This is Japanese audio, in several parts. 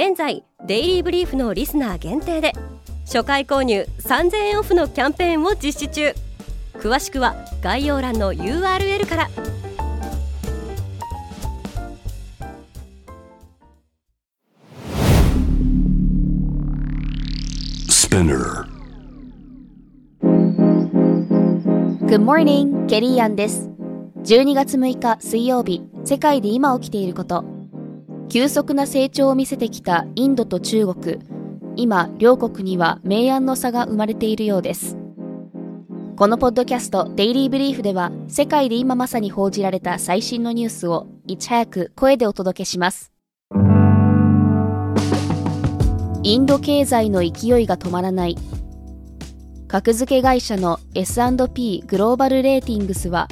現在デイリーブリーフのリスナー限定で初回購入3000円オフのキャンペーンを実施中。詳しくは概要欄の URL からス p i n Good morning, ケリーアンです。12月6日水曜日世界で今起きていること急速な成長を見せてきたインドと中国。今両国には明暗の差が生まれているようです。このポッドキャストデイリーブリーフでは世界で今まさに報じられた最新のニュースをいち早く声でお届けします。インド経済の勢いが止まらない。格付け会社の S&P グローバルレーティングスは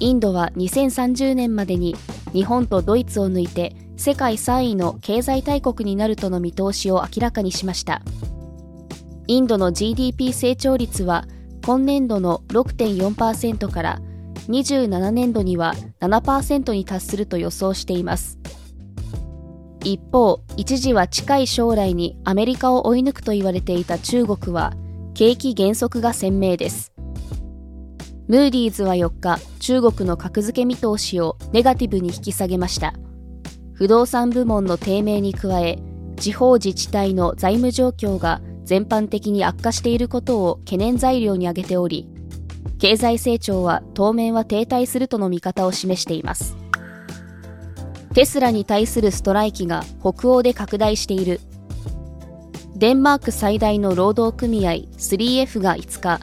インドは2030年までに日本とドイツを抜いて世界3位の経済大国になるとの見通しを明らかにしました。インドの GDP 成長率は今年度の6.4%から27年度には7%に達すると予想しています。一方一時は近い将来にアメリカを追い抜くと言われていた中国は景気減速が鮮明です。ムーディーズは4日中国の格付け見通しをネガティブに引き下げました。不動産部門の低迷に加え地方自治体の財務状況が全般的に悪化していることを懸念材料に挙げており経済成長は当面は停滞するとの見方を示しています。テスラに対するストライキが北欧で拡大している。デンマーク最大の労働組合 3F が5日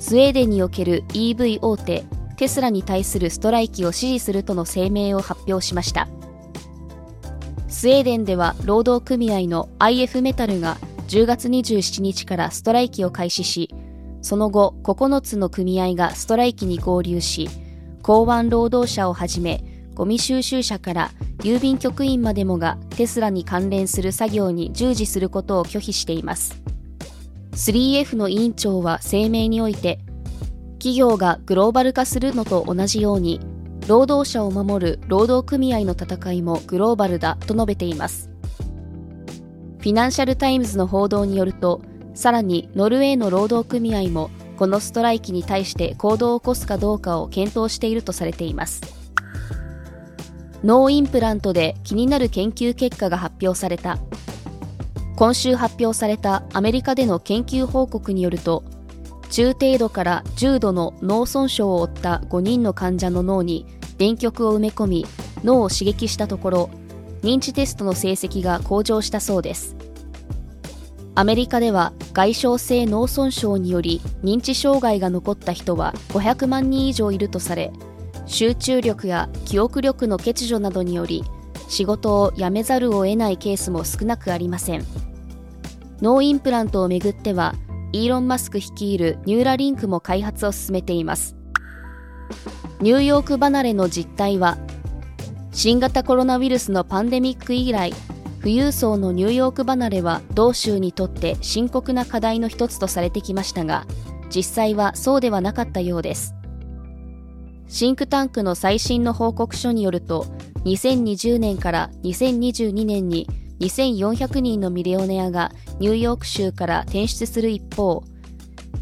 スウェーデンにおける EV 大手テスラに対するストライキを支持するとの声明を発表しました。スウェーデンでは労働組合の IF メタルが10月27日からストライキを開始し、その後9つの組合がストライキに合流し、港湾労働者をはじめ、ゴミ収集車から郵便局員までもがテスラに関連する作業に従事することを拒否しています。3F の委員長は声明において、企業がグローバル化するのと同じように労働者を守る労働組合の戦いもグローバルだと述べています。フィナンシャル・タイムズの報道によるとさらにノルウェーの労働組合もこのストライキに対して行動を起こすかどうかを検討しているとされています。脳インプラントで気になる研究結果が発表された。今週発表されたアメリカでの研究報告によると中程度から重度の脳損傷を負った5人の患者の脳に電極を埋め込み脳を刺激したところ認知テストの成績が向上したそうです。アメリカでは外傷性脳損傷により認知障害が残った人は500万人以上いるとされ集中力や記憶力の欠如などにより仕事を辞めざるを得ないケースも少なくありません。脳インプラントをめぐってはイーロン・マスク率いるニューラリンクも開発を進めています。ニューヨーク離れの実態は新型コロナウイルスのパンデミック以来富裕層のニューヨーク離れは同州にとって深刻な課題の一つとされてきましたが実際はそうではなかったようです。シンクタンクの最新の報告書によると2020年から2022年に2400人のミリオネアがニューヨーク州から転出する一方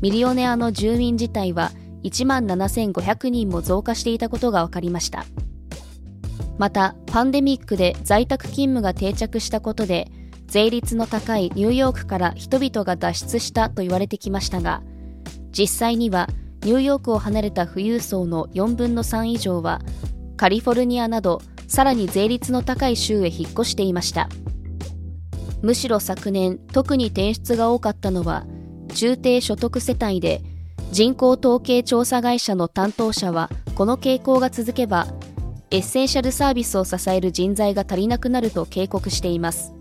ミリオネアの住民自体は1万7500人も増加していたことが分かりました。またパンデミックで在宅勤務が定着したことで税率の高いニューヨークから人々が脱出したと言われてきましたが実際にはニューヨークを離れた富裕層の4分の3以上はカリフォルニアなどさらに税率の高い州へ引っ越していました。むしろ昨年特に転出が多かったのは中低所得世帯で人口統計調査会社の担当者はこの傾向が続けばエッセンシャルサービスを支える人材が足りなくなると警告しています。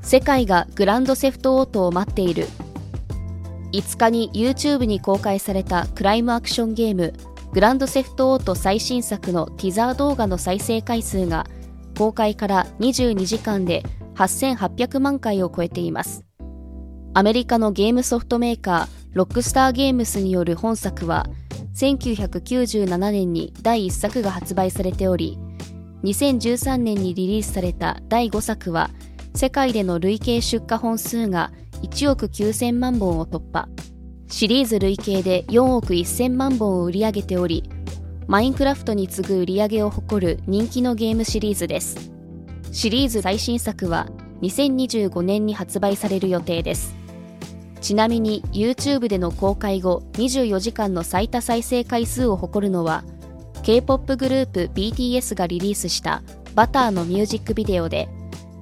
世界がグランドセフトオートを待っている。5日に YouTube に公開されたクライムアクションゲームグランドセフトオート最新作のティザー動画の再生回数が公開から22時間で8800万回を超えています。アメリカのゲームソフトメーカーロックスターゲームスによる本作は1997年に第1作が発売されており2013年にリリースされた第5作は世界での累計出荷本数が1億9000万本を突破。シリーズ累計で4億1000万本を売り上げておりマインクラフトに次ぐ売り上げを誇る人気のゲームシリーズです。シリーズ最新作は2025年に発売される予定です。ちなみに YouTube での公開後24時間の最多再生回数を誇るのは K-POP グループ BTS がリリースしたバターのミュージックビデオで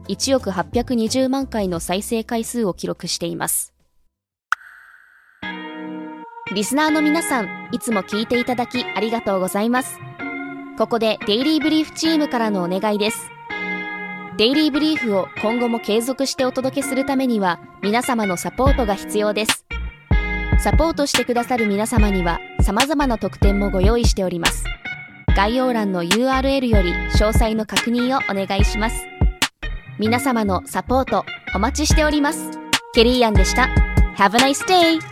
1億820万回の再生回数を記録しています。リスナーの皆さんいつも聞いていただきありがとうございます。ここでデイリーブリーフチームからのお願いです。デイリーブリーフを今後も継続してお届けするためには皆様のサポートが必要です。サポートしてくださる皆様には様々な特典もご用意しております。概要欄の URL より詳細の確認をお願いします。皆様のサポートお待ちしております。ケリーアンでした。Have a nice day!